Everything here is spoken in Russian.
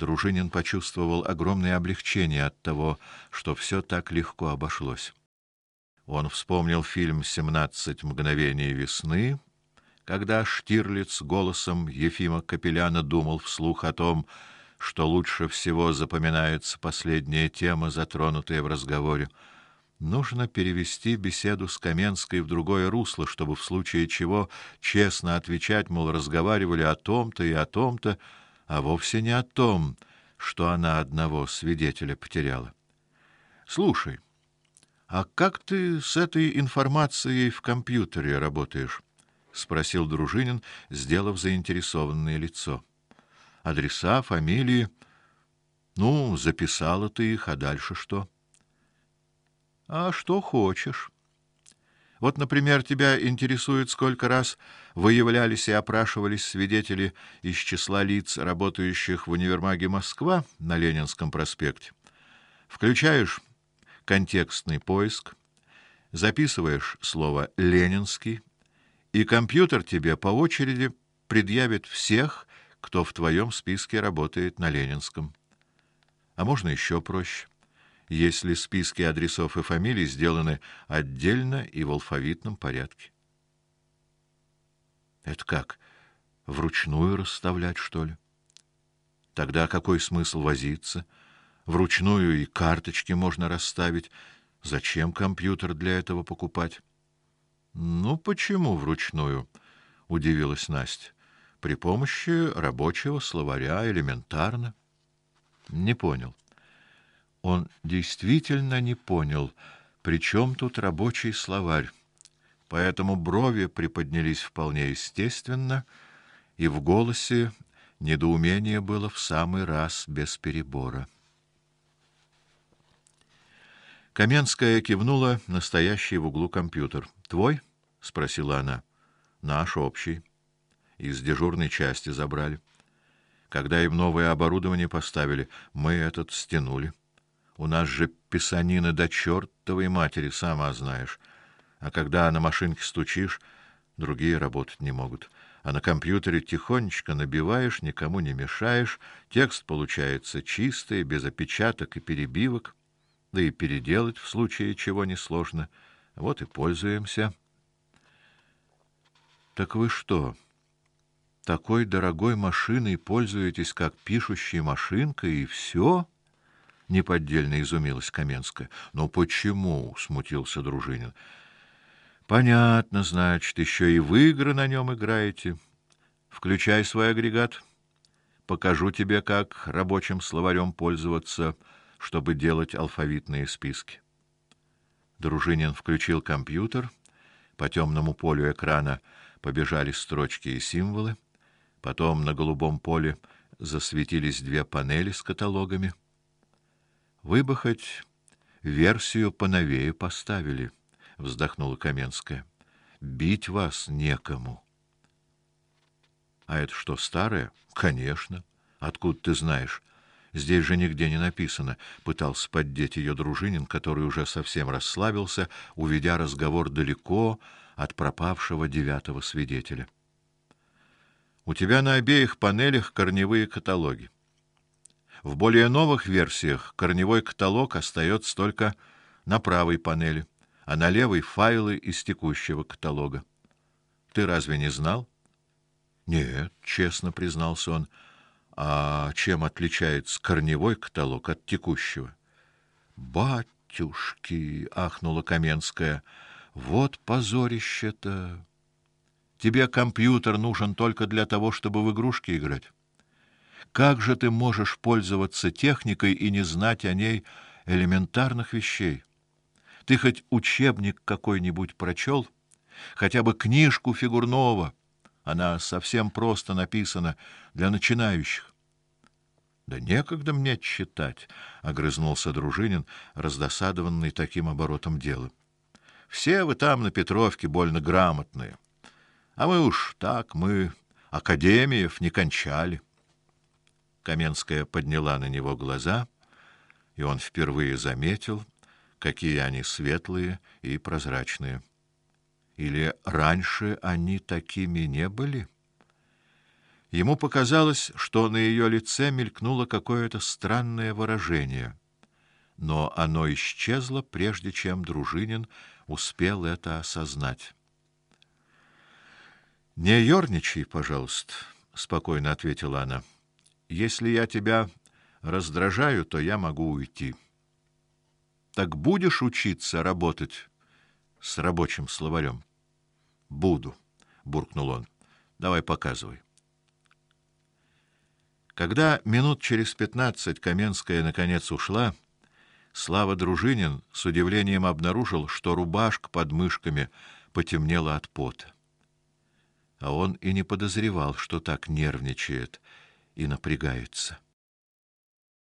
Дружинин почувствовал огромное облегчение от того, что все так легко обошлось. Он вспомнил фильм «Семнадцать мгновений весны», когда Штирлиц голосом Ефима Капеляна думал вслух о том, что лучше всего запоминается последняя тема, затронутая в разговоре. Нужно перевести беседу с Каменской в другое русло, чтобы в случае чего честно отвечать, мол, разговаривали о том-то и о том-то, а вовсе не о том, что она одного свидетеля потеряла. Слушай, а как ты с этой информацией в компьютере работаешь? спросил Дружинин, сделав заинтересованное лицо. Адреса, фамилии. Ну, записала ты их, а дальше что? А что хочешь. Вот, например, тебя интересует, сколько раз выявлялись и опрашивались свидетели из числа лиц, работающих в универмаге Москва на Ленинском проспекте. Включаешь контекстный поиск, записываешь слово Ленинский, и компьютер тебе по очереди предъявит всех, кто в твоем списке работает на Ленинском. А можно еще проще если списки адресов и фамилий сделаны отдельно и в алфавитном порядке. Это как? Вручную расставлять, что ли? Тогда какой смысл возиться? Вручную и карточки можно расставить. Зачем компьютер для этого покупать? Ну почему вручную? удивилась Настя. При помощи рабочего словаря элементарно. Не понял. Он действительно не понял, при чем тут рабочий словарь. Поэтому брови приподнялись вполне естественно, и в голосе недоумение было в самый раз без перебора. Каменская кивнула на стоящий в углу компьютер. "Твой?" спросила она. "Наш общий. Из дежурной части забрали. Когда им новое оборудование поставили, мы этот стянули. У нас же писанина до чертовой матери, сама знаешь. А когда на машинке стучишь, другие работать не могут. А на компьютере тихонечко набиваешь, никому не мешаешь, текст получается чистый, без опечаток и перебивок, да и переделать в случае чего несложно. Вот и пользуемся. Так вы что, такой дорогой машиной пользуетесь как пишущей машинкой и все? Неподдельно изумилась Каменская. "Но почему?" смутился Дружинин. "Понятно, значит, еще и в игры на нем играете. Включай свой агрегат. Покажу тебе, как рабочим словарем пользоваться, чтобы делать алфавитные списки". Дружинин включил компьютер. По темному полю экрана побежали строчки и символы. Потом на голубом поле засветились две панели с каталогами. Вы версию поновее поставили, вздохнула Каменская. Бить вас некому. А это что, старое? Конечно. Откуда ты знаешь? Здесь же нигде не написано, пытался поддеть ее дружинин, который уже совсем расслабился, уведя разговор далеко от пропавшего девятого свидетеля. У тебя на обеих панелях корневые каталоги. В более новых версиях корневой каталог остается только на правой панели, а на левой файлы из текущего каталога. Ты разве не знал? Нет, честно признался он. А чем отличается корневой каталог от текущего? Батюшки, ахнула Каменская. Вот позорище-то. Тебе компьютер нужен только для того, чтобы в игрушки играть. Как же ты можешь пользоваться техникой и не знать о ней элементарных вещей? Ты хоть учебник какой-нибудь прочел? Хотя бы книжку Фигурнова? Она совсем просто написана для начинающих. Да некогда мне читать, огрызнулся Дружинин, раздосадованный таким оборотом дела. Все вы там на Петровке больно грамотные. А мы уж так, мы академиев не кончали. Каменская подняла на него глаза, и он впервые заметил, какие они светлые и прозрачные. Или раньше они такими не были? Ему показалось, что на ее лице мелькнуло какое-то странное выражение, но оно исчезло прежде чем Дружинин успел это осознать. Не ерничай, пожалуйста, спокойно ответила она. Если я тебя раздражаю, то я могу уйти. Так будешь учиться работать с рабочим словарем? Буду, буркнул он. Давай показывай. Когда минут через пятнадцать Каменская наконец ушла, Слава Дружинин с удивлением обнаружил, что рубашка под мышками потемнела от пота. А он и не подозревал, что так нервничает и напрягается.